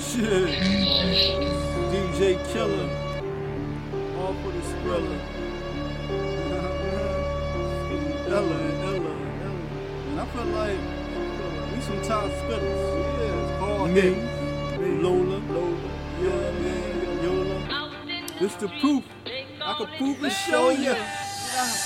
Shit. DJ Killer. All for the Skrilla. Ella, Ella, Ella. And I feel like we some top spitters. Yeah, it's hard. Me, me, Lola, Lola, Yola, man, Yola. This the proof. I can prove and show ya.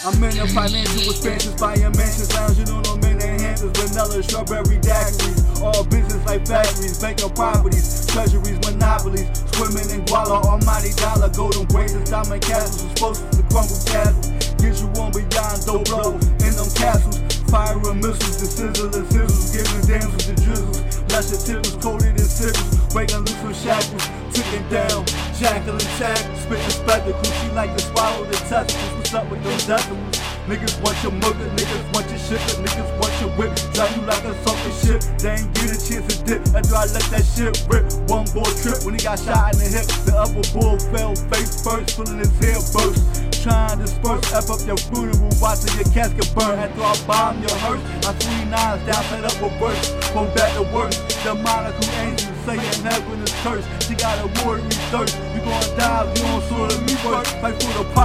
I'm in the financial expansions, buying mansions, lounging on them in hands, vanilla, strawberry daiquiris. All business factories, vacant properties, treasuries, monopolies, swimming in guala, almighty dollar, golden bracelets, diamond castles, supposed to crumble castles. Get you on beyond dope blow in them castles. Firing missiles, the sizzle and sizzles, giving damsels and drizzles. Lesser tippers coated in sizzles, breaking loose from shackles, ticking down. Jacqueline Shack, spitting spectacles. She like to swallow the testicles. What's up with those decimals? Niggas want your mother, niggas want your sugar, niggas want your whip. Drive you like a sucker shit. They ain't get a chance to dip after I let that shit rip. One boy trip when he got shot in the hip. The upper bull fell face first, feeling his hair burst. Trying to disperse, F up your funeral, watching your casket burn. After I bomb your hearse, I three nines down, set up a burst. From back to worse, the monocle angel saying heaven is cursed. She got a watery thirst.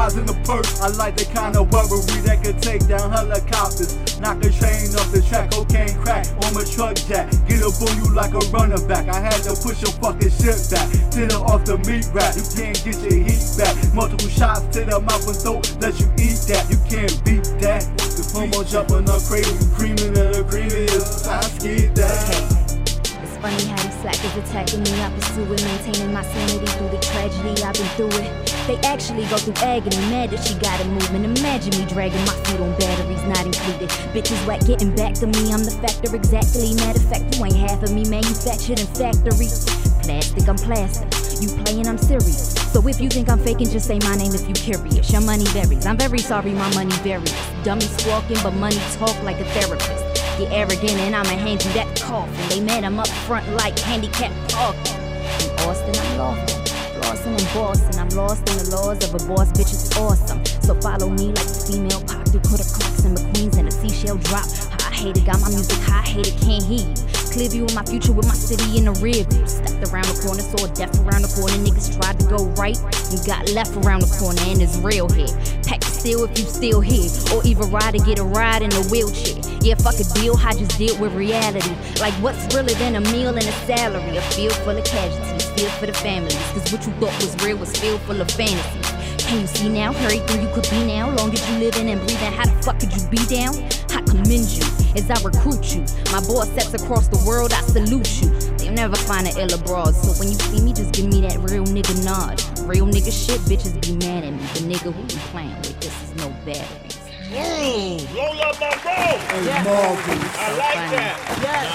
Prize in the purse. I like the kind of weaponry that can take down helicopters. Knock a train off the track, cocaine crack on my truck jack. Get up on you like a running back. I had to push your fucking shit back. It off the meat rack. You can't get your heat back. Multiple shots to the mouth and throat, let you eat that. You can't beat that. The promo jumping up crazy, creaming of the creamiest. I ski that. It's funny how slackers attacking me. I pursue it, maintaining my sanity through the tragedy. I've been through it. They actually go through agony, mad that she got it moving. Imagine me dragging my feet on batteries, not included. Bitches whack getting back to me. I'm the factor exactly. Matter of fact, you ain't half of me, manufactured in factories. Plastic, I'm plastic. You playing, I'm serious. So if you think I'm faking, just say my name if you curious. Your money varies. I'm very sorry, my money varies. Dummy squawking, but money talk like a therapist. Get arrogant and I'ma hand you that coffin. They mad I'm up front like handicapped parking. In Austin, I'm lost. Flossing and bossing. I'm lost in the laws of a boss, bitch, it's awesome. So follow me like the female pop through Cutter Clarks and McQueens and a seashell drop. I hate it, got my music high, hate it, can't hear you. Clear view of my future with my city in the rear view. Stepped around the corner, saw death around the corner. Niggas tried to go right and got left around the corner, and it's real here. Pack the steel if you still here, or even ride to get a ride in a wheelchair. Yeah, fuck a deal, I just deal with reality. Like what's realer than a meal and a salary? A field full of casualties, field for the families. Cause what you thought was real was filled full of fantasies. Can you see now? Everything you could be now. Long as you living and breathing, how the fuck could you be down? I commend you as I recruit you. My boss sets across the world, I salute you. They'll never find an ill abroad. So when you see me, just give me that real nigga nod. Real nigga shit, bitches be mad at me. The nigga who you playing with, this is no Lola Monroe. Marcus. I like that. Yes.